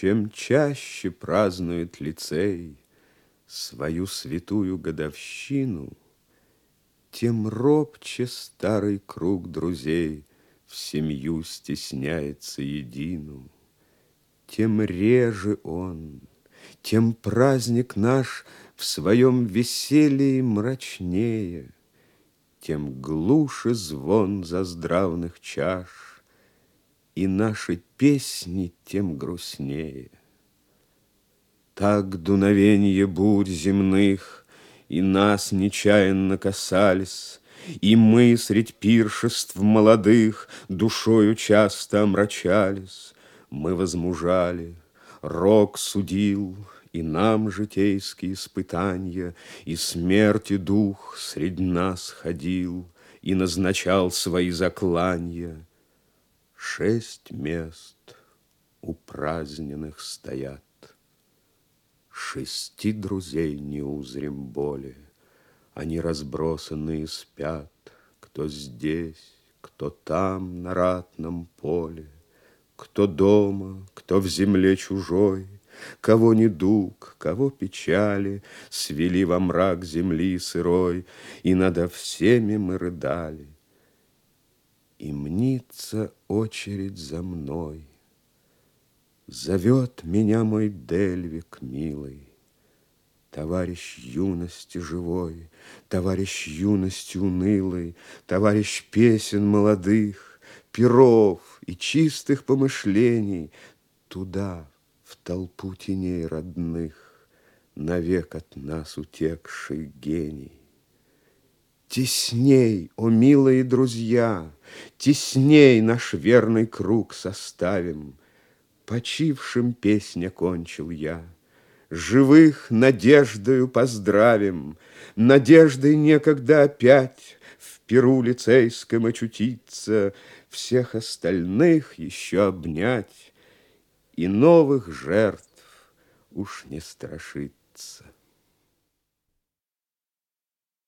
Чем чаще празднует лицей Свою святую годовщину, Тем робче старый круг друзей В семью стесняется едину, Тем реже он, тем праздник наш В своем веселье мрачнее, Тем глуше звон заздравных чаш, и наши песни тем грустнее. Так дуновенье бурь земных И нас нечаянно касались, И мы средь пиршеств молодых Душою часто омрачались. Мы возмужали, рок судил, И нам житейские испытания, И смерти дух средь нас ходил, И назначал свои закланья. Шесть мест упраздненных стоят, Шести друзей не узрим более, Они разбросанные спят, Кто здесь, кто там на ратном поле, Кто дома, кто в земле чужой, Кого недуг, кого печали Свели во мрак земли сырой, И надо всеми мы рыдали. И мнится очередь за мной. Зовет меня мой Дельвик милый, Товарищ юности живой, Товарищ юности унылой, Товарищ песен молодых, Перов и чистых помышлений, Туда, в толпу теней родных, Навек от нас утекший гений. Тесней, о милые друзья, Тесней наш верный круг составим. Почившим песня кончил я. Живых надеждою поздравим, Надеждой некогда опять В перу лицейском очутиться, Всех остальных еще обнять И новых жертв уж не страшиться.